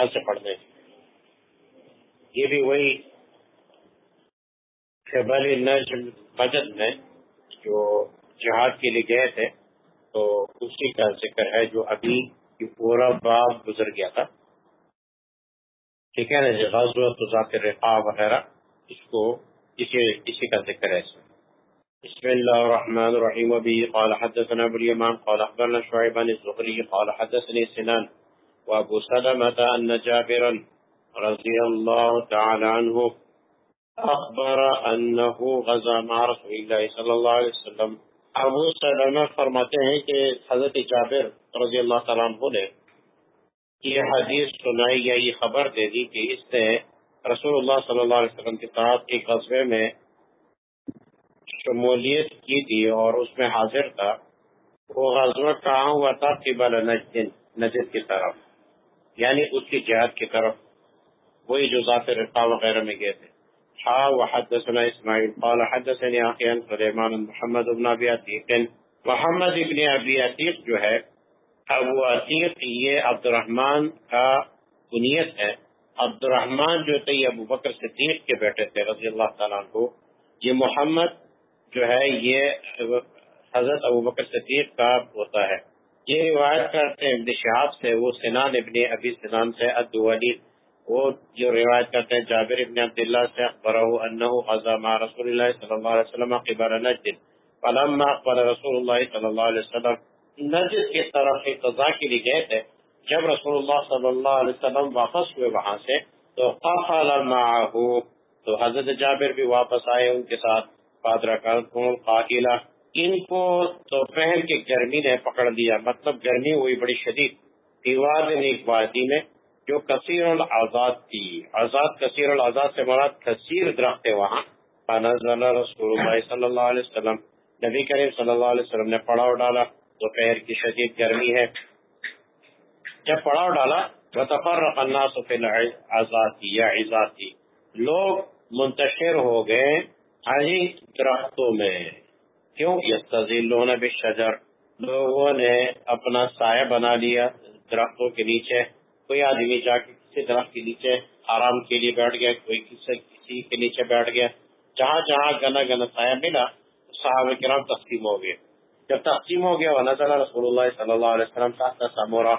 حل سے پڑھنے یہ بھی وہی شبل نجم بجت میں جو جہاد کے لیے گئے تھے، تو اسی کا ذکر ہے جو ابھی یہ پورا باب گزر گیا تھا۔ ٹھیک ہے نا جی؟ غزوت ذات رقا وغیرہ، اس کو اسی اسی کا ذکر ہے۔ اس میں بسم الله الرحمن الرحيم وبه قال حدثنا ابو اليمان، قال اخبرنا شعيب بن الزهري قال حدثني سنان۔ وابو سلمة ان جابرا رضي الله تعالى عنه اخبر انه غزا مع رسول الله صلى الله عليه وسلم. ابو سلمہ فرماتے ہیں کہ حضرت جابر رضی اللہ تعالیٰ عنہ نے یہ حدیث سنائی یا یہ خبر دے دی کہ اس نے رسول اللہ صلی اللہ علیہ وسلم کے ساتھ ایک غزوے میں شمولیت کی تھی اور اس میں حاضر تھا۔ وہ غزوہ کہاں ہوا تھا؟ قبل نجد نجد کی طرف۔ یعنی اس کی جہاد کی طرف۔ وہی جو ذات رقا وغیرہ میں گئے تھے۔ ہا وحدثنا اسماعیل۔ قال حدثني اخي عن سليمان محمد بن ابي عتيق محمد ابن ابي عتيق جو ہے، ابو عتیق یہ عبد الرحمن کا بنیت ہے۔ عبد الرحمن جو تھے ابو بکر صدیق کے بیٹے تھے، رضی اللہ تعالیٰ عنہ۔ یہ محمد جو ہے، یہ حضرت ابو بکر صدیق کا ہوتا ہے۔ یہ روایت کرتے ہیں، ابن شہاب سے، وہ سنان ابن ابی سنان سے ادولی وہ جو روایت کرتے ہیں، جابر ابن عبداللہ سے اخبرہ انہ غزا مع رسول اللہ صلی اللہ علیہ وسلم قبر نجد. فلما اقبل رسول اللہ صلی اللہ علیہ وسلم، نجد کی طرف اقتضاء کے لیے گئے تھے، جب رسول اللہ صلی اللہ علیہ وسلم واپس ہوئے وہاں سے، تو قفل معه تو حضرت جابر بھی واپس آئے ان کے ساتھ قائلہ ان کو دوپہر کی گرمی نے پکڑ لیا۔ مطلب گرمی ہوئی بڑی شدید۔ دیوار ایک وادی میں جو کثیر الآزاد تھی آزاد کثیر الآزاد سے مراد کثیر درخت ہے وہاں۔ رسول اللہ صلی اللہ علیہ وسلم، نبی کریم صلی اللہ علیہ وسلم نے پڑاؤ ڈالا۔ دوپہر کی شدید گرمی ہے۔ جب پڑاؤ ڈالا، وتفرق الناس فی العزاتی یا عزاتی لوگ منتشر ہو گئے درختوں میں۔ کیوں یستزلون بالشجر؟ لوگوں نے اپنا سایہ بنا لیا درختوں کے نیچے۔ کوئی آدمی جا کے کسی درخت کے نیچے آرام کے لیے بیٹھ گیا، کوئی کسی کسی کے نیچے بیٹھ گیا، جہاں جہاں گنا گنا سایہ ملا، صحابہ کرام تقسیم ہو گئے۔ جب تقسیم ہو گیا نظر رسول اللہ صلی اللہ علیہ وسلم تحت سمورا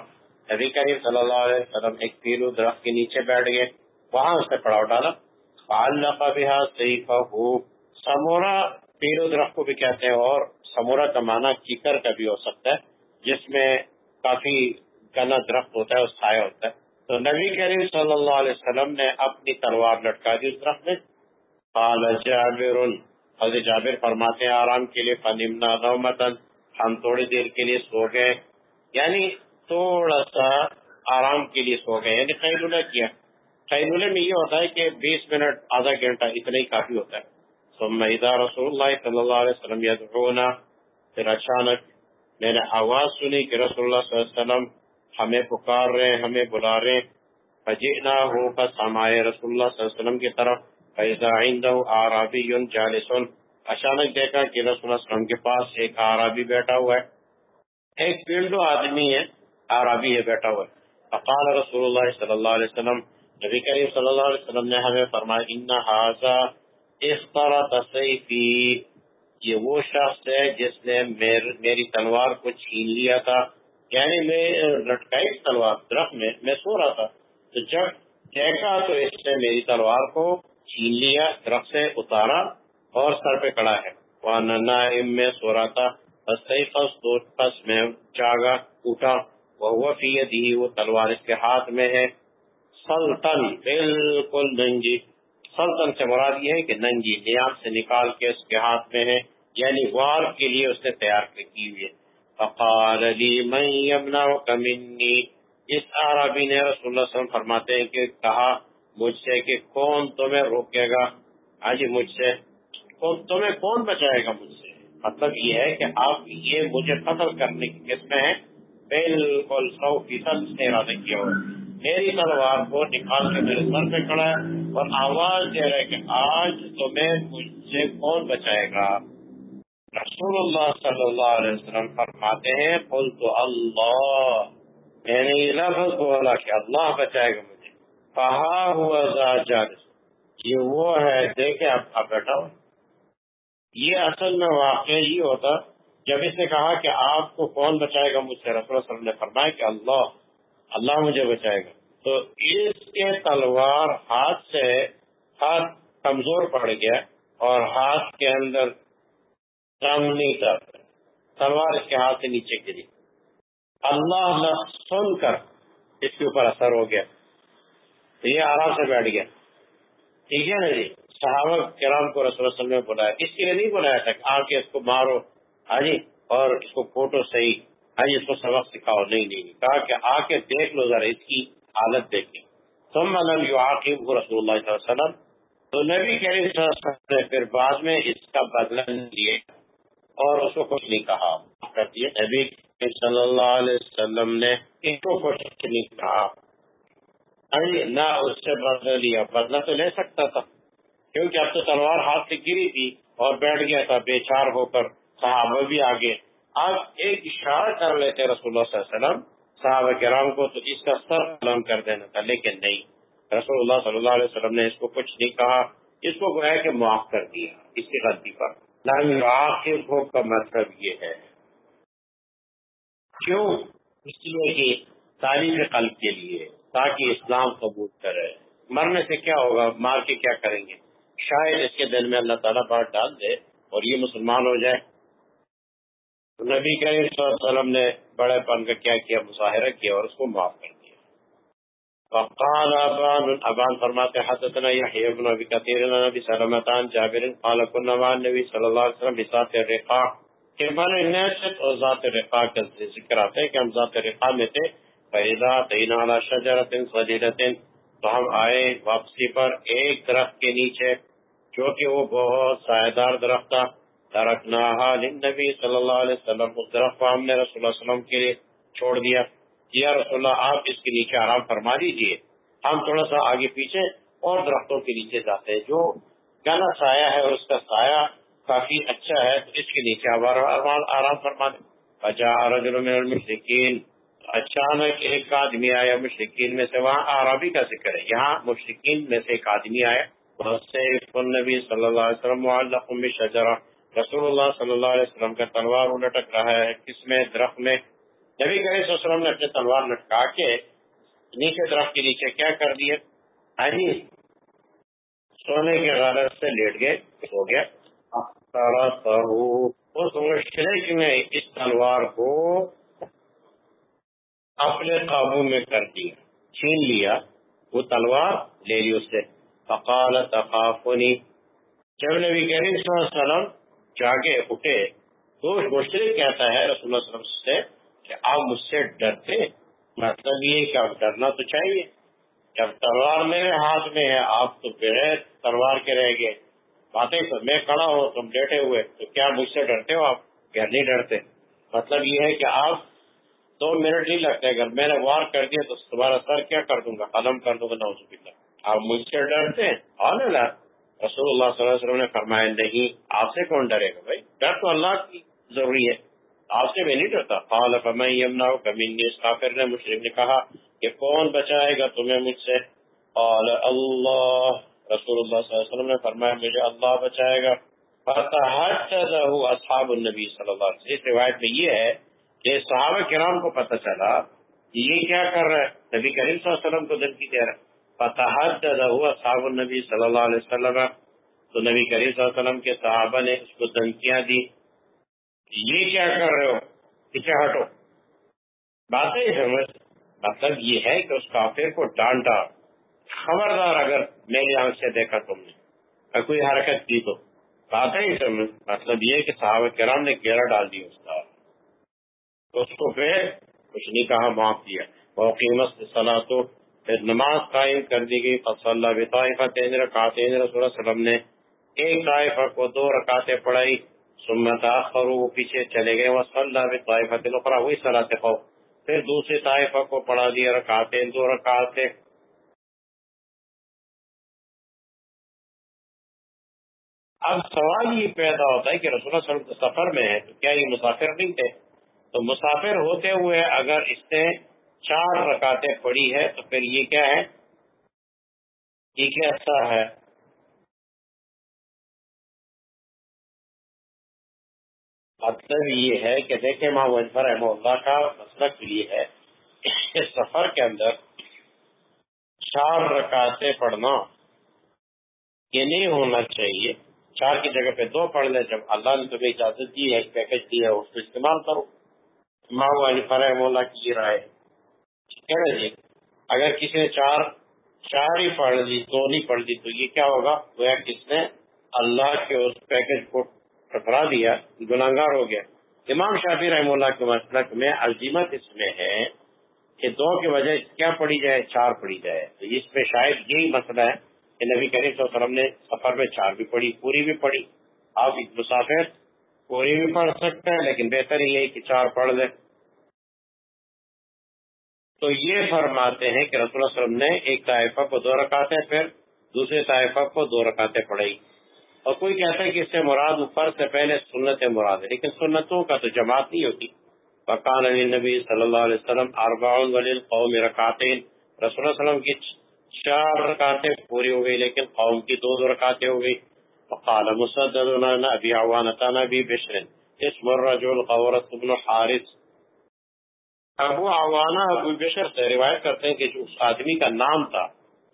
نبی کریم صلی اللہ علیہ وسلم ایک پیلو درخت کے نیچے بیٹھ گئے، وہاں اس نے پڑاؤ ڈالا۔ فعلق بها سیفه سمورا پیرو درخت کو بھی کہتے ہیں اور سمورا کا معنی کیکر کا بھی ہو سکتا ہے، جس میں کافی گنا درخت ہوتا ہے اور سایہ ہوتا ہے۔ تو نبی کریم صلی اللہ علیہ وسلم نے اپنی تلوار لٹکا دی اس درخت میں۔ جابر حضرت جابر فرماتے ہیں، آرام کے لیے فنمنا نومتن، ہم تھوڑی دیر کے لیے سو گئے۔ یعنی تھوڑا سا آرام کے لیے سو گئے یعنی قیلولہ کیا۔ قیلولے میں یہ ہوتا ہے کہ بیس منٹ، آدھا گھنٹہ، اتنا ہی کافی ہوتا ہے۔ ثم اذا رسول اللہ صلی اللہ علیہ وسلم یدعونا پھر اچانک میں نے آواز سنی کہ رسول اللہ صلی اللہ علیہ وسلم ہمیں پکار رہے ہیں، ہمیں بلا رہے ہیں۔ فجئنا ہو پس ہم آئے رسول اللہ صلی اللہ علیہ وسلم کی طرف فیضا عندہ آرابی جالسن اچانک دیکھا کہ رسول اللہ صلی اللہ علیہ وسلم کے پاس ایک آرابی بیٹھا ہوا ہے۔ ایک پینڈو آدمی ہے آرابی ہے، بیٹھا ہوا ہے۔ فقال رسول اللہ صلی اللہ علیہ وسلم، نبی کریم صلی اللہ علیہ وسلم نے ہمیں فرمایا ان حاضا اس طرح تصیفی یہ وہ شخص ہے جس نے میری تلوار کو چھین لیا تھا۔ یعنی میں لٹکائی تلوار، درخت میں میں سو رہا تھا۔ تو جب دیکھا تو اس نے میری تلوار کو چھین لیا، درخت سے اتارا اور سر پہ کڑا ہے۔ وہ نائم، میں سو رہا تھا۔ بس میں جاگا، اٹھا۔ وہ فی دی وہ تلوار اس کے ہاتھ میں ہے۔ سلطن، بالکل ننجی سلطن سے مراد یہ ہے کہ ننگی نیام سے نکال کے اس کے ہاتھ میں ہے یعنی وار کے لیے اس نے تیار کی ہوئی فقال لی من یمنعک منی۔ اس عربی نے رسول اللہ صلی اللہ علیہ وسلم فرماتے ہیں کہ کہا مجھ سے کہ کون تمہیں روکے گا؟ آج مجھ سے۔ کون تمہیں، کون بچائے گا مجھ سے؟ مطلب یہ ہے کہ آپ یہ مجھے قتل کرنے کی قسم ہے بالکل سو فیصد سے ارادہ کیا ہوا۔ میری تلوار کو نکال کے میرے سر پہ کھڑا ہے اور آواز دے رہے کہ آج تمہیں مجھ سے کون بچائے گا؟ رسول اللہ صلی اللہ علیہ وسلم فرماتے ہیں قل تو اللہ یعنی لفظ بولا کہ اللہ بچائے گا مجھے۔ کہا ہوا جالس یہ وہ ہے دیکھے آپ بیٹھا ہو۔ یہ اصل میں واقع یہ ہوتا، جب اس نے کہا کہ آپ کو کون بچائے گا مجھ سے، رسول اللہ وسلم نے فرمایا کہ اللہ۔ اللہ مجھے بچائے گا۔ تو اس کے تلوار ہاتھ سے ہاتھ کمزور پڑ گیا اور ہاتھ کے اندر کام نہیں تھا۔ تلوار اس کے ہاتھ سے نیچے گری۔ اللہ سن کر اس کے اوپر اثر ہو گیا۔ یہ آرام سے بیٹھ گیا۔ ٹھیک ہے نا جی؟ صحابہ کرام کو رسول وسلم نے بلایا۔ اس کے لیے نہیں بلایا تھا آ کے اس کو مارو۔ ہاں جی؟ اور اس کو فوٹو صحیح ہاں جی اس کو سبق سکھاؤ نہیں نہیں کہا کہ آ کے دیکھ لو ذرا اس کی حالت دیکھیں۔ تم علم یو عاقب رسول اللہ صلی اللہ علیہ وسلم۔ تو نبی کریم نے پھر بعد میں اس کا بدلا لیے اور اس کو کچھ نہیں کہا۔ نبی صلی اللہ علیہ وسلم نے اس کو کچھ نہیں کہا۔ نہ اس سے بدلا لیا بدلا تو لے سکتا تھا۔ کیونکہ اب تو تلوار ہاتھ سے گری تھی اور بیٹھ گیا تھا، بے چار ہو کر۔ صحابہ بھی آگے۔ آپ ایک اشارہ کر لیتے رسول اللہ صلی اللہ علیہ وسلم، صحابہ کرام کو، تو اس کا سر قلم کر دینا تھا، لیکن نہیں۔ رسول اللہ صلی اللہ علیہ وسلم نے اس کو کچھ نہیں کہا، اس کو گویا کہ معاف کر دیا، اس کی غلطی پر۔ آخر ہو کا مطلب یہ ہے۔ کیوں؟ اس لیے کہ تعلیم قلب کے لیے، تاکہ اسلام قبول کرے۔ مرنے سے کیا ہوگا؟ مار کے کیا کریں گے؟ شاید اس کے دل میں اللہ تعالیٰ بات ڈال دے اور یہ مسلمان ہو جائے۔ نبی کریم صلی اللہ علیہ وسلم نے بڑے پن کا کیا کیا، مظاہرہ کیا اور اس کو معاف کر دیا۔ فقال ابان ابان فرماتے حدثنا يحيى بن ابي كثير عن ابي سلمة عن جابر، قال كنا مع النبي صلى الله عليه وسلم بذات الرقاع۔ کہ میں نشت اور ذات الرقاع کا ذکر آتا ہے کہ ہم ذات الرقاع میں تھے۔ فإذا تينا على شجرة صديدة، تو ہم آئے واپسی پر ایک درخت کے نیچے، جو کہ وہ بہت سایہ دار درخت تھا۔ ترکناہا لنبی صلی اللہ علیہ وسلم، اس درخت کو ہم نے رسول اللہ علیہ وسلم کے لیے چھوڑ دیا۔ یا رسول اللہ، آپ اس کے نیچے آرام فرما دیجیے۔ ہم تھوڑا سا آگے پیچھے اور درختوں کے نیچے جاتے ہیں۔ جو گنا سایہ ہے اور اس کا سایہ کافی اچھا ہے، تو اس کے نیچے آرام فرما دیں۔ بچا رجل من اچانک ایک آدمی آیا مشرقین میں سے۔ وہاں عربی کا ذکر ہے۔ یہاں مشرقین میں سے ایک آدمی آیا۔ نبی صلی اللہ علیہ وسلم شجرہ رسول اللہ صلی اللہ علیہ وسلم کا تلوار لٹک رہا ہے، کس میں؟ درخت میں۔ نبی کریم صلی اللہ علیہ وسلم نے اپنے تلوار لٹکا کے نیچے درخت کے نیچے کیا کر دیا ہاں جی۔ سونے کے غالب سے لیٹ گئے ہو گیا۔ اس مشرق میں اس تلوار کو اپنے قابو میں کر دیا، چھین لیا، وہ تلوار لے لی اس سے۔ فقال تخافنی جب نبی کریم صلی اللہ علیہ وسلم جاگے اٹھے تو مشرق کہتا ہے رسول اللہ صلی اللہ علیہ وسلم سے کہ آپ مجھ سے ڈرتے مطلب یہ کہ آپ ڈرنا تو چاہیے۔ جب تلوار میرے ہاتھ میں ہے، آپ تو بغیر تلوار کے رہ گئے۔ باتیں سب میں کھڑا ہو تم ڈیٹے ہوئے۔ تو کیا مجھ سے ڈرتے ہو؟ آپ کیا نہیں ڈرتے۔ مطلب یہ ہے کہ آپ دو منٹ نہیں لگتے۔ اگر میں نے وار کر دیا تو تمہارا سر کیا کر دوں گا؟ قدم کر دوں گا نہ آپ مجھ سے ڈرتے؟ ہیں رسول اللہ صلی اللہ علیہ وسلم نے فرمایا، نہیں، آپ سے کون ڈرے گا بھائی؟ ڈر تو اللہ کی ضروری ہے۔ آپ سے میں نہیں ڈرتا۔ قال، فمن یمنع اس کافر نے مشرک نے کہا کہ کون بچائے گا تمہیں مجھ سے؟ قال، اللہ۔ رسول اللہ صلی اللہ علیہ وسلم نے فرمایا، مجھے اللہ بچائے گا۔ اصحاب النبی صلی اللہ علیہ وسلم۔ اس روایت میں یہ ہے کہ صحابہ کرام کو پتہ چلا یہ کیا کر رہا ہے۔ نبی کریم صلی اللہ علیہ وسلم کو دن کی دے رہا ہے۔ ہوا صحاب النبی صلی اللہ علیہ وسلم. تو نبی کریم صلی اللہ علیہ وسلم کے صحابہ نے اس کو دھمکیاں دی یہ کیا کر رہے ہو؟ پیچھے ہٹو. باتیں سمجھ مطلب یہ ہے کہ اس کافر کو ڈانٹا. خبردار اگر میری آنکھ سے دیکھا تم نے کوئی حرکت کی تو. باتیں ہی سمجھ مطلب یہ کہ صحابہ کرام نے گیرا ڈال دیا اس کا. اس کو پھر کچھ نہیں کہا، معاف کیا. وہ قیمت صلاح تو پھر نماز قائم کر دی گئی، فصل طائفہ، تین رکعت رسول اللہ علیہ وسلم نے ایک طائفہ کو دو رکعتیں پڑھائی سمت آخر وہ پیچھے چلے گئے وہ صلاح طائفہ تلقرا وہی صلاح خو پھر دوسرے طائفہ کو پڑھا دیا، رکعتیں، دو رکعتیں۔ اب سوال یہ پیدا ہوتا ہے کہ رسول اللہ صلی اللہ علیہ وسلم سفر میں ہے تو کیا یہ مسافر نہیں تھے؟ تو مسافر ہوتے ہوئے اگر اس نے چار رکاتیں پڑی ہے، تو پھر یہ کیا ہے؟ یہ کیسا ہے؟ مطلب یہ ہے کہ دیکھیں ماں وجفر رحمہ اللہ کا مسلک یہ ہے کہ سفر کے اندر چار رکاتیں پڑھنا یہ نہیں ہونا چاہیے۔ چار کی جگہ پہ دو پڑھ لے جب اللہ نے تمہیں اجازت دی ہے پیکج دی ہے، اس کو استعمال کرو۔ ماں رحمہ اللہ کی رائے ٹھیک ہے جی اگر کسی نے چار چار ہی پڑھ لی، دو نہیں پڑھ لی، تو یہ کیا ہوگا؟ وہ کس نے؟ اللہ کے اس پیکج کو ٹکرا دیا گناگار ہو گیا۔ امام شافی رحم اللہ کے مسلک میں عظیمت اس میں ہے کہ دو کی وجہ کیا پڑی جائے؟ چار پڑی جائے۔ تو اس میں شاید یہی مسئلہ ہے کہ نبی کریم صلی اللہ علیہ وسلم نے سفر میں چار بھی پڑھی، پوری بھی پڑھی۔ آپ مسافر پوری بھی پڑھ سکتے ہیں، لیکن بہتر یہ کہ چار پڑھ لیں۔ تو یہ فرماتے ہیں کہ رسول اللہ علیہ وسلم نے ایک طائفہ کو دو رکھاتے پھر دوسرے طائفہ کو دو رکھاتے پڑھائی۔ اور کوئی کہتا ہے کہ اس سے مراد اوپر سے پہلے سنت مراد ہے، لیکن سنتوں کا تو جماعت نہیں ہوتی۔ فقان علی نبی صلی اللہ علیہ وسلم اربعون ولی قوم رکھاتے رسول اللہ علیہ وسلم کی چار رکعتیں پوری ہو گئی، لیکن قوم کی دو دو رکعتیں ہو گئی۔ فقال مسدد ابي عوانة ابي بشر اسم الرجل قورت ابن حارث ابو عوانہ ابو بشر سے روایت کرتے ہیں کہ اس آدمی کا نام تھا،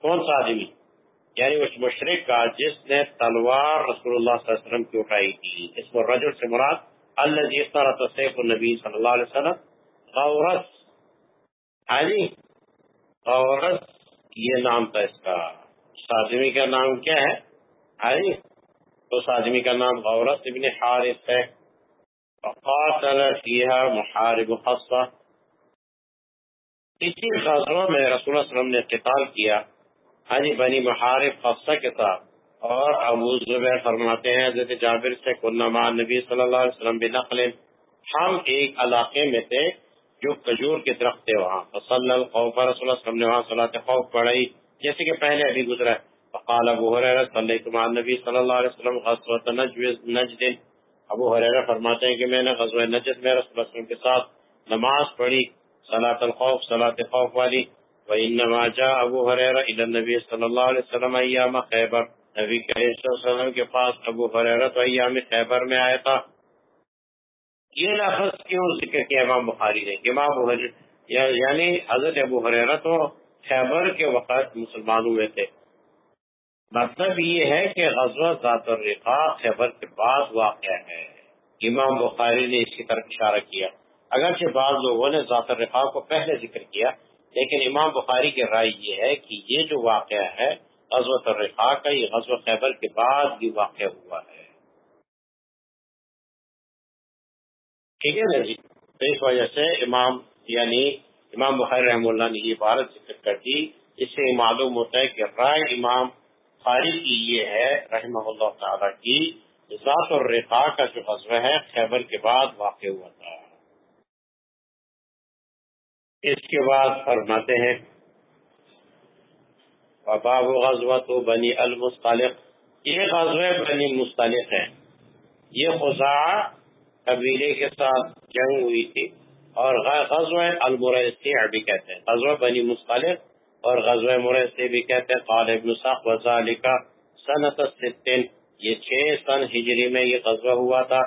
کون سا آدمی؟ یعنی اس مشرق کا جس نے تلوار رسول اللہ صلی اللہ علیہ وسلم کی اٹھائی تھی۔ اس میں رجل سے مراد اللہ جس طرح تصیف النبی صلی اللہ علیہ وسلم۔ غورس۔ ہاں جی غورس، یہ نام تھا اس کا۔ اس آدمی کا نام کیا ہے؟ آئی اس آدمی کا نام غورت ابن حارث ہے۔ فقاتل فیہا محارب خصہ۔ اسی غزوہ میں رسول اللہ علیہ وسلم نے قتال کیا۔ حجی بنی محارب خصہ کے ساتھ۔ اور ابو زبیر فرماتے ہیں، حضرت جابر سے کنما نبی صلی اللہ علیہ وسلم بنقل۔ ہم ایک علاقے میں تھے جو کجور کے درخت تھے وہاں۔ صلی الخوف، رسول اللہ وسلم نے وہاں صلاح خوف پڑھائی۔ جیسے کہ پہلے ابھی گزرا ہے۔ فقال ابو حریرہ صلی اللہ نبی صلی اللہ علیہ وسلم، غزوۃ نجد۔ ابو حریرہ فرماتے ہیں کہ میں نے غزوہ نجد میں رسول اللہ علیہ وسلم کے ساتھ نماز پڑھی۔ صلاۃ الخوف صلاۃ خوف والی. وانما جاء ابو حریرہ الى النبي صلی اللہ علیہ وسلم ایام خیبر نبی کریم صلی اللہ علیہ وسلم کے پاس ابو حریرہ تو ایام خیبر میں آیا تھا۔ یہ لفظ کیوں ذکر کیا؟ امام بخاری نے امام یعنی حضرت ابو حریرہ تو خیبر کے وقت مسلمان ہوئے تھے۔ مطلب یہ ہے کہ غزوہ ذات الرقا خیبر کے بعد واقع ہے۔ امام بخاری نے اس کی طرف اشارہ کیا۔ اگرچہ بعض لوگوں نے ذات الرقا کو پہلے ذکر کیا، لیکن امام بخاری کی رائے یہ ہے کہ یہ جو واقعہ ہے غزوہ الرقا کا، یہ غزوہ خیبر کے بعد بھی واقع ہوا ہے۔ ٹھیک ہے نا جی؟ تو اس وجہ سے امام یعنی امام بخیر رحم اللہ نے یہ عبارت ذکر کر دی۔ اس سے معلوم ہوتا ہے کہ رائے امام خاری کی یہ ہے، رحمہ اللہ تعالیٰ کی، ذات اور کا جو غزوہ ہے، خیبر کے بعد واقع ہوا تھا۔ اس کے بعد فرماتے ہیں باب غزوہ تو بنی المستلق یہ غزوہ بنی مستلق ہے یہ خزا قبیلے کے ساتھ جنگ ہوئی تھی اور غزوہ المرسی بھی کہتے ہیں۔ غزوہ بنی مختلف اور غزوہ مرسی بھی کہتے ہیں۔ قال ابن صاحب وزالکا سنت ستن یہ چھ سن ہجری میں یہ غزوہ ہوا تھا۔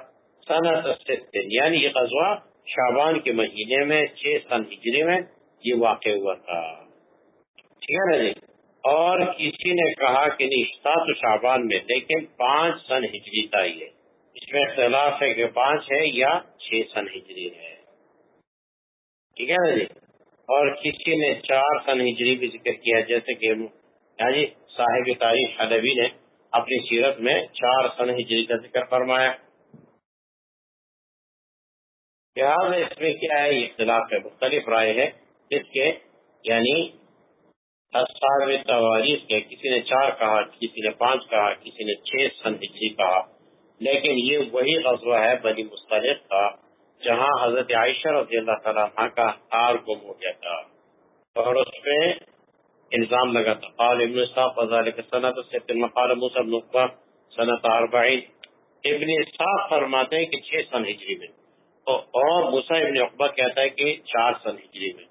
سنت ستن یعنی یہ غزوہ شابان کے مہینے میں، چھ سن ہجری میں یہ واقع ہوا تھا۔ ٹھیک ہے نا جی؟ اور کسی نے کہا کہ نہیں شابان میں، لیکن پانچ سن ہجری تھا یہ اس میں اختلاف ہے کہ پانچ ہے یا چھ سن ہجری ہے۔ ٹھیک ہے نا جی؟ اور کسی نے چار سن ہجری بھی ذکر کیا، جیسے کہ ہاں جی صاحب تاریخ ادبی نے اپنی سیرت میں چار سن ہجری کا ذکر فرمایا۔ لہٰذا ہاں، اس میں کیا ہے اختلاف ہے، مختلف رائے ہے۔ اس کے یعنی تواریخ کے، کسی نے چار کہا، کسی نے پانچ کہا، کسی نے چھ سن ہجری کہا۔ لیکن یہ وہی غزوہ ہے بنی مستلق کا، جہاں حضرت عائشہ رضی اللہ تعالیٰ عنہ کا ہار گم ہو گیا تھا۔ اور اس پہ الزام لگا تھا۔ قال ابن صاحب وذالک سنت سے پھر مقال موسیٰ نقبہ سنت اربعین۔ ابن صاحب فرماتے ہیں کہ چھ سن ہجری میں۔ اور موسیٰ ابن اقبہ کہتا ہے کہ چار سن جی ہجری میں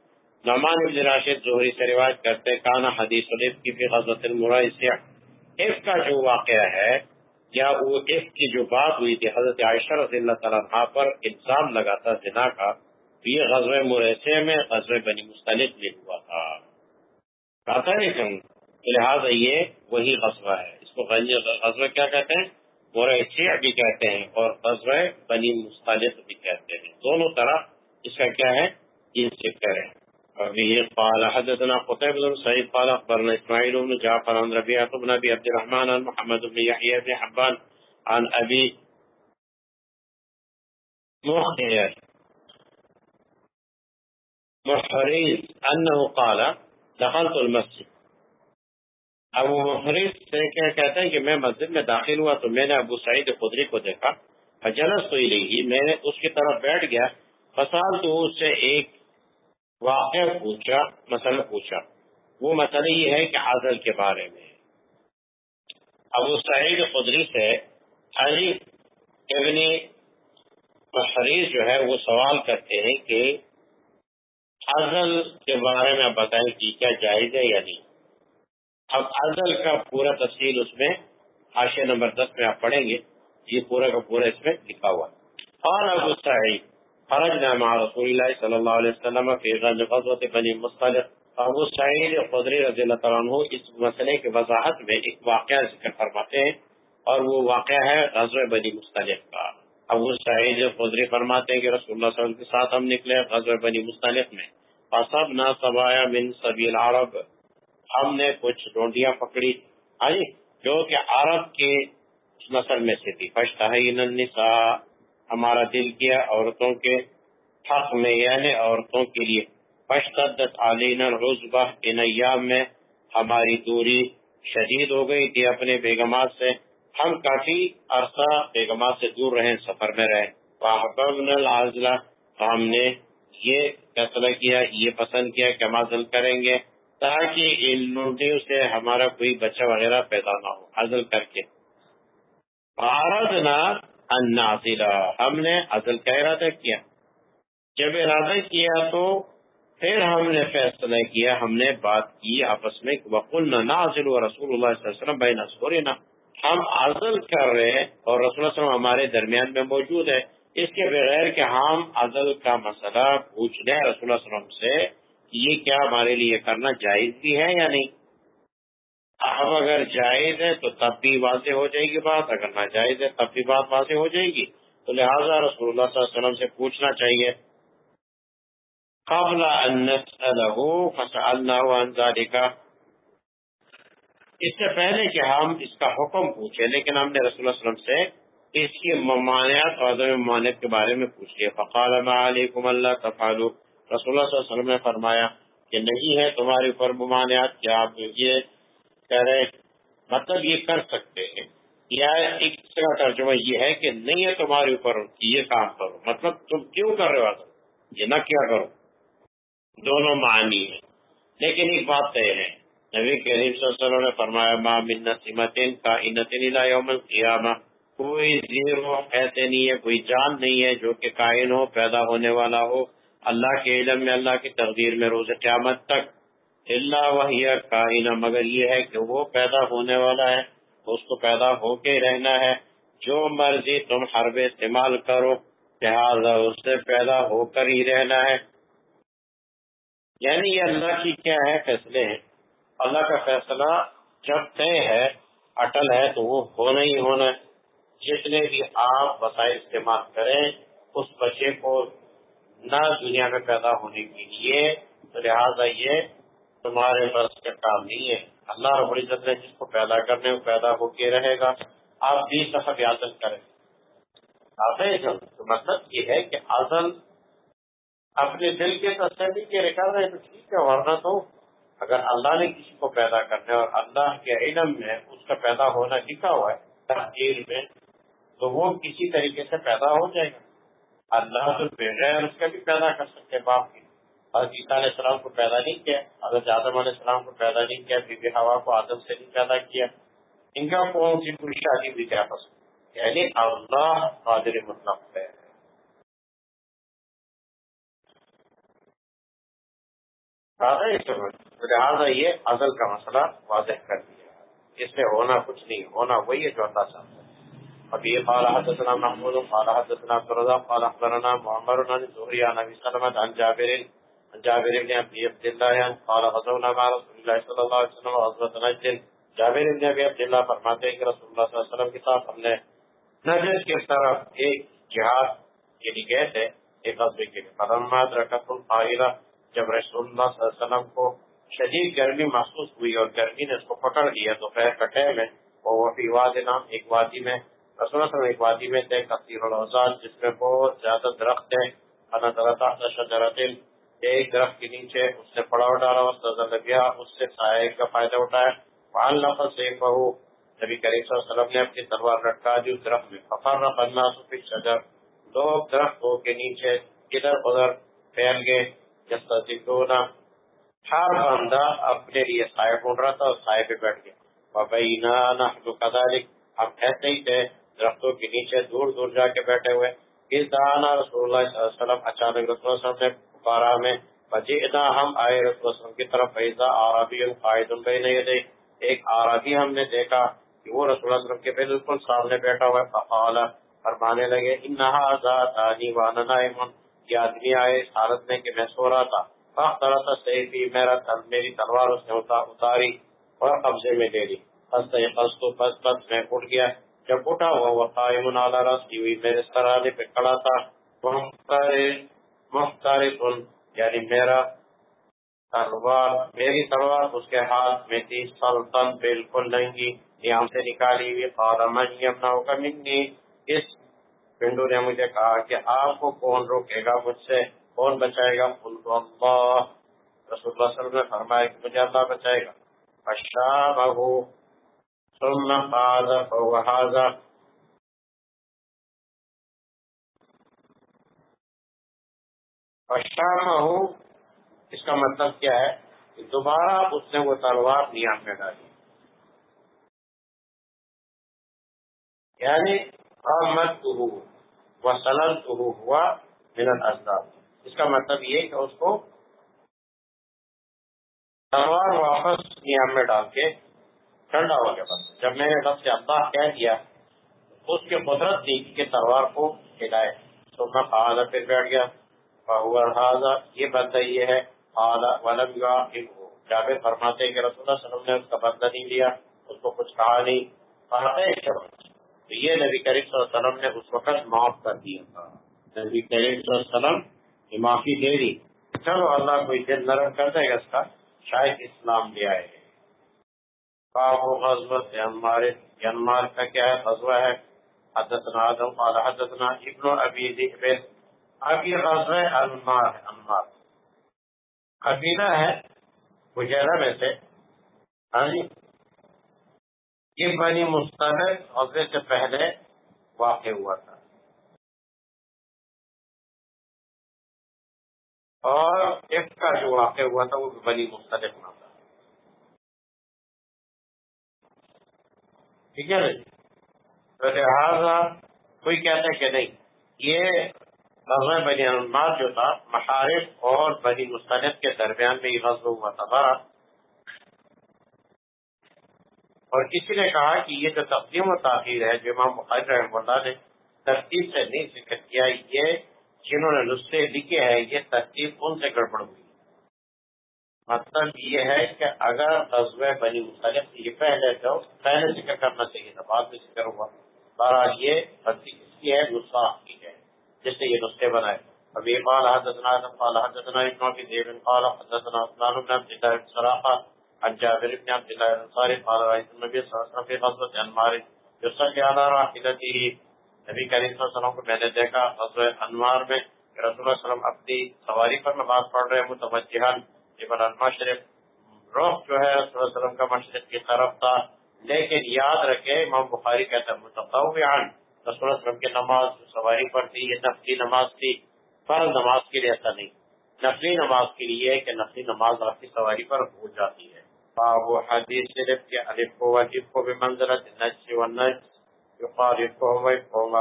نعمان ابن راشد زہری سے روایت کرتے کانا حدیث الف کی بھی حضرت المرائسیہ۔ اس کا جو واقعہ ہے، یا وہ اس کی جو بات ہوئی تھی، حضرت عائشہ رضی اللہ تعالیٰ عنہ پر الزام لگا تھا زنا کا یہ غزوہ مرحسے میں غزوہ بنی مستلق میں ہوا تھا۔ کہتا ہے لہٰذا یہ وہی غزوہ ہے۔ اس کو غزوہ کیا کہتے ہیں؟ مرحسیہ بھی کہتے ہیں اور غزوہ بنی مستلق بھی کہتے ہیں۔ دونوں طرح اس کا کیا ہے؟ ان سے کریں وبه قال حدثنا قتيبة بن سعيد، قال أخبرنا إسماعيل بن جعفر عن ربيعة بن أبي عبد الرحمن عن محمد بن يحيى بن حبان عن أبي محير محريز أنه قال، دخلت المسجد ابو محرز سے کیا کہتا ہے کہ میں مسجد میں داخل ہوا تو میں نے ابو سعید خدری کو دیکھا، فجلس تو ہی میں نے اس کی طرف بیٹھ گیا فسال تو اس سے ایک واقع پوچھا، مسئلہ پوچھا۔ وہ مسئلہ یہ ہے کہ عزل کے بارے میں۔ ابو سعید خدری سے ابن حریف جو ہے، وہ سوال کرتے ہیں کہ عزل کے بارے میں بتائیں کہ کیا جائز ہے یا نہیں۔ اب عزل کا پورا تفصیل اس میں، حاشیہ نمبر دس میں آپ پڑھیں گے۔ یہ پورا کا پورا اس میں لکھا ہوا اور ابو سعید، خرجنا مع رسول الله صلى الله عليه وسلم في مصطلق ابو سعید خدری رضی اللہ تعالیٰ عنہ اس مسئلے کی وضاحت میں ایک واقعہ ذکر فرماتے ہیں اور وہ واقعہ ہے غزوہ بنی مستلق کا۔ ابو سعید خدری فرماتے ہیں کہ رسول اللہ صلی اللہ علیہ وسلم کے ساتھ ہم نکلے غزوہ بنی مستلق میں۔ فصب نہ سبایا من سبیل عرب ہم نے کچھ ڈونڈیاں پکڑی ہاں جو کہ عرب کے نسل میں سے تھی فشتہین النساء، ہمارا دل کیا عورتوں کے حق میں یعنی عورتوں کے لیے۔ پشتدت علینا العزبہ ان ایام میں ہماری دوری شدید ہو گئی تھی اپنے بیگمات سے۔ ہم کافی عرصہ بیگمات سے دور رہے، سفر میں رہے۔ وحببنا العزلہ ہم نے یہ فیصلہ کیا، یہ پسند کیا کہ ہم عزل کریں گے۔ تاکہ ان لوٹیوں سے ہمارا کوئی بچہ وغیرہ پیدا نہ ہو، عزل کر کے۔ عارضنا النازلہ ہم نے عزل کا ارادہ کیا۔ جب ارادہ کیا تو پھر ہم نے فیصلہ کیا، ہم نے بات کی آپس میں وقل نازل و رسول اللہ صلی اللہ علیہ وسلم بین اسورنا ہم عزل کر رہے ہیں اور رسول اللہ علیہ وسلم ہمارے درمیان میں موجود ہے۔ اس کے بغیر کہ ہم عزل کا مسئلہ پوچھ لیں رسول اللہ علیہ وسلم سے یہ کیا ہمارے لیے کرنا جائز بھی ہے یا نہیں؟ اب اگر جائز ہے تو تب بھی واضح ہو جائے گی بات، اگر ناجائز ہے تب بھی بات واضح ہو جائے گی۔ تو لہٰذا رسول اللہ صلی اللہ علیہ وسلم سے پوچھنا چاہیے۔ قبل اس سے پہلے کہ ہم اس کا حکم پوچھے لیکن ہم نے رسول اللہ علیہ وسلم سے اس کی ممانعت اور عدم ممانعت کے بارے میں پوچھ لیا فقال علیکم اللہ تفعلوا۔ رسول اللہ صلی اللہ علیہ وسلم نے فرمایا کہ نہیں ہے تمہارے اوپر ممانعت کیا آپ یہ کہہ رہے مطلب یہ کر سکتے ہیں۔ یا ایک کا ترجمہ یہ ہے کہ نہیں ہے تمہارے اوپر یہ کام کرو۔ مطلب تم کیوں کر رہے ہو یہ نہ کیا کرو۔ دونوں معنی ہیں۔ لیکن ایک بات طے ہے۔ نبی کریم صلی اللہ علیہ وسلم نے فرمایا، ما من نسیمتین کا انتن یوم القیامہ۔ کوئی زیر ایسے نہیں ہے، کوئی جان نہیں ہے جو کہ کائن ہو، پیدا ہونے والا ہو۔ اللہ کے علم میں، اللہ کی تقدیر میں روز قیامت تک۔ اللہ وحی کائنہ، مگر یہ ہے کہ وہ پیدا ہونے والا ہے، اس کو پیدا ہو کے رہنا ہے۔ جو مرضی تم حرب استعمال کرو، لہٰذا اس سے پیدا ہو کر ہی رہنا ہے۔ یعنی یہ اللہ کی کیا ہے فیصلے ہیں؟ اللہ کا فیصلہ جب طے ہے، اٹل ہے، تو وہ ہونا ہی ہونا۔ ہے جتنے بھی آپ وسائل استعمال کریں، اس بچے کو نہ دنیا میں پیدا ہونے کے لیے، تو لہٰذا یہ تمہارے پاس کا کام نہیں ہے۔ اللہ رب العزت نے جس کو پیدا کرنے وہ پیدا ہو کے رہے گا، آپ بیس دفعہ بھی کریں۔ تو مطلب یہ ہے کہ آزل اپنے دل کے تسلی کے ریکارڈ ہے تو ٹھیک ہے، ورنہ تو اگر اللہ نے کسی کو پیدا کرنے اور اللہ کے علم میں اس کا پیدا ہونا لکھا ہوا ہے تحقیر میں، تو وہ کسی طریقے سے پیدا ہو جائے گا۔ اللہ تو بغیر اس کا بھی پیدا کر سکتے باپ کی حضرت عیسیٰ علیہ السلام کو پیدا نہیں کیا، حضرت آدم علیہ السلام کو پیدا نہیں کیا، بی بی ہوا کو آدم سے نہیں پیدا کیا۔ ان کا کون سی کوئی شادی بھی کیا پسند یعنی اللہ قادر مطلب ہے۔ لہٰذا یہ ازل کا مسئلہ واضح کر دیا۔ اس میں ہونا کچھ نہیں، ہونا وہی ہے جو اللہ چاہتا ہے۔ اب یہ قال حدثنا محمود، قال حدثنا عبد الرزاق قال اخبرنا معمر بن زهري عن ابي سلمة عن جابر عن جابر بن ابي عبد الله قال غزونا مع رسول الله صلى الله عليه وسلم غزوة نجد. جابر بن ابی عبداللہ فرماتے ہیں کہ رسول اللہ صلی اللہ علیہ وسلم کے ساتھ ہم نے نجد کی طرف ایک جہاد کے لیے گئے تھے ایک غزوے کے لیے۔ فلما رکعت القائلہ جب رسول اللہ صلی اللہ علیہ وسلم کو شدید گرمی محسوس ہوئی اور گرمی نے اس کو پکڑ لیا تو خیر کٹے میں وہ وفی واد نام، ایک وادی میں ایک وادی میں تھے کثیر الاوزاد جس میں بہت زیادہ درخت ہے انا درخت شجرت ایک درخت کے نیچے اس نے پڑاؤ ڈالا اور سزا لگیا اس سے سائے کا فائدہ اٹھایا۔ فعال لفظ سے بہو نبی کریم صلی اللہ علیہ وسلم نے اپنی تلوار لٹکا دی اس درخت میں ففر الناس فی الشجر۔ لوگ درختوں کے نیچے، ادھر ادھر پھیل گئے جس یستذکرونا ہر بندہ اپنے لیے سائے ڈھونڈ رہا تھا اور سائے پہ بیٹھ گیا۔ وبینا نحن كذلك ہم ایسے ہی تھے درختوں کے نیچے دور دور جا کے بیٹھے ہوئے اس دانا رسول اللہ صلی اللہ علیہ وسلم اچانک رسول اللہ وسلم نے پکارا میں فجئنا، ہم آئے رسول وسلم کی طرف فیضا عربی قائد بین یدی ایک عربی ہم نے دیکھا کہ وہ رسول اللہ وسلم کے بالکل سامنے بیٹھا ہوا ہے۔ فقال، فرمانے لگے انہا ذاتانی وانا نائمن یہ آدمی آئے اس حالت میں کہ میں سو رہا تھا۔ طرح تھا سیفی میرا تل میری تلوار اس نے اتاری اور قبضے میں دے دی پس تو پس پس میں اٹھ گیا۔ جب اٹھا ہوا وہ قائم نالا رسی ہوئی میرے سرانے پہ کھڑا تھا۔ مختار یعنی میرا تلوار میری تلوار اس کے ہاتھ میں تھی۔ سلطن بالکل ننگی یہاں سے نکالی ہوئی قال من یمنعک منی۔ اس پنڈو نے مجھے کہا کہ آپ کو کون روکے گا مجھ سے؟ کون بچائے گا؟ اللہ۔ رسول اللہ صلی اللہ علیہ وسلم نے فرمایا کہ مجھے اللہ بچائے گا۔ فشابہو۔ ثم قاذ فوہازہ فشابہو اس کا مطلب کیا ہے؟ کہ دوبارہ اس نے وہ تلوار نیام میں ڈالی یعنی ہوا من الاسباب. اس کا مطلب یہ کہ اس کو تلوار واپس نیام میں ڈال کے ٹھنڈا ہو گیا بس جب میں نے لفظ اللہ کہہ دیا اس کے قدرت تھی کہ تلوار کو ہلائے تو میں خاضا پھر بیٹھ گیا۔ خاضا یہ بندہ یہ ہے۔ ولم جاوید فرماتے ہیں کہ رسول اللہ صلی اللہ علیہ وسلم نے اس کا بدلہ نہیں لیا، اس کو کچھ کہا نہیں۔ تو یہ نبی کریم صلی اللہ علیہ وسلم نے اس وقت معاف کر دیا۔ تھا نبی کریم صلی اللہ علیہ وسلم کی معافی دے دی۔ چلو اللہ کوئی دل نرم کر دے گا اس کا، شاید اسلام لے آئے۔ باب غزوت انمار انمار کا کیا ہے؟ غزوہ ہے. حدثنا آدم، قال حدثنا ابن ابی ذکر اب یہ غزوہ انمار انمار قبیلہ ہے گجرہ میں سے. ہاں جی. یہ بنی مستحد عہدے سے پہلے واقع ہوا تھا. اور ایک کا جو واقع ہوا تھا وہ بنی مستحد ہونا تھا. ٹھیک ہے جی؟ تو لہٰذا کوئی کہتا ہے کہ نہیں، یہ غزوہ بنی انمار جو تھا محارف اور بنی مستند کے درمیان میں یہ غزوہ ہوا تھا۔ اور کسی نے کہا کہ یہ جو تقدیم و تاخیر ہے، جو امام بخاری رحمہ اللہ نے ترتیب سے نہیں ذکر کیا، یہ جنہوں نے نسخے لکھے ہیں، یہ ترتیب ان سے گڑبڑ ہوئی۔ مطلب یہ ہے کہ اگر قصبہ بنی مختلف یہ پہلے تو پہلے ذکر کرنا چاہیے تھا، بعد میں ذکر ہوا۔ بہرحال یہ ترتیب اس کی ہے نسخہ کی ہے، جس نے یہ نسخے بنائے۔ ابھی قال حدثنا قال حدثنا ابن ابي ذئب قال حدثنا عثمان بن عبد الله بن سراقه عن جابر بن عبد الله الانصاري قال رايت النبي صلى الله عليه وسلم في غزوه انمار يصلي على راحلته۔ نبی کریم صلی اللہ علیہ وسلم کو میں نے دیکھا غزوہ انوار میں رسول اللہ علیہ وسلم اپنی سواری پر نماز پڑھ رہے متوجہن جبل المشرق رخ جو ہے رسول اللہ علیہ وسلم کا مشرق کی طرف تھا۔ لیکن یاد رکھے، امام بخاری کہتا ہے متطوعن رسول اللہ علیہ وسلم کی نماز سواری پر تھی، یہ نفلی نماز تھی۔ فرض نماز کے لیے ایسا نہیں۔ نفلی نماز کے لیے کہ نفلی نماز آپ کی سواری پر ہو جاتی ہے۔ باب حدیث صرف کے الف کو واجب کو بھی منظرت نجس و نجس یقال کو و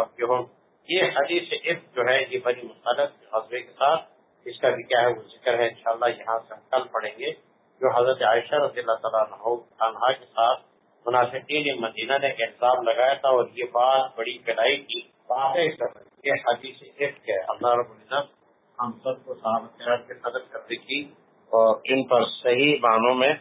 ہوں یہ حدیث عف جو ہے، یہ بنی مصالت غزوے کے ساتھ اس کا بھی کیا ہے وہ ذکر ہے، انشاءاللہ یہاں سے ہم کل پڑھیں گے۔ جو حضرت عائشہ رضی اللہ تعالیٰ عنہ کے ساتھ منافقین مدینہ نے الزام لگایا تھا اور یہ بات بڑی پلائی کی یہ حدیث عفق ہے۔ اللہ رب العزت ہم سب کو صحابہ کے قدر کرنے کی اور ان پر صحیح معنوں میں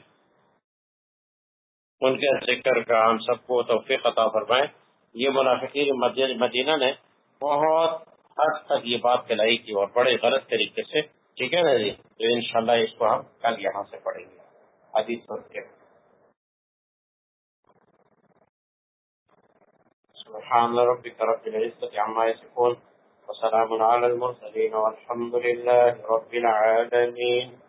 ان کے ذکر کا ہم سب کو توفیق عطا فرمائے۔ یہ منافقین مدینہ نے بہت آج تک یہ بات پھیلائی کی اور بڑے غلط طریقے سے، ٹھیک ہے نا جی؟ تو ان اس کو ہم کل یہاں سے پڑھیں گے۔ حدیث پر کے سبحان ربك رب العزة عما يصفون وسلام على المرسلين والحمد لله رب العالمين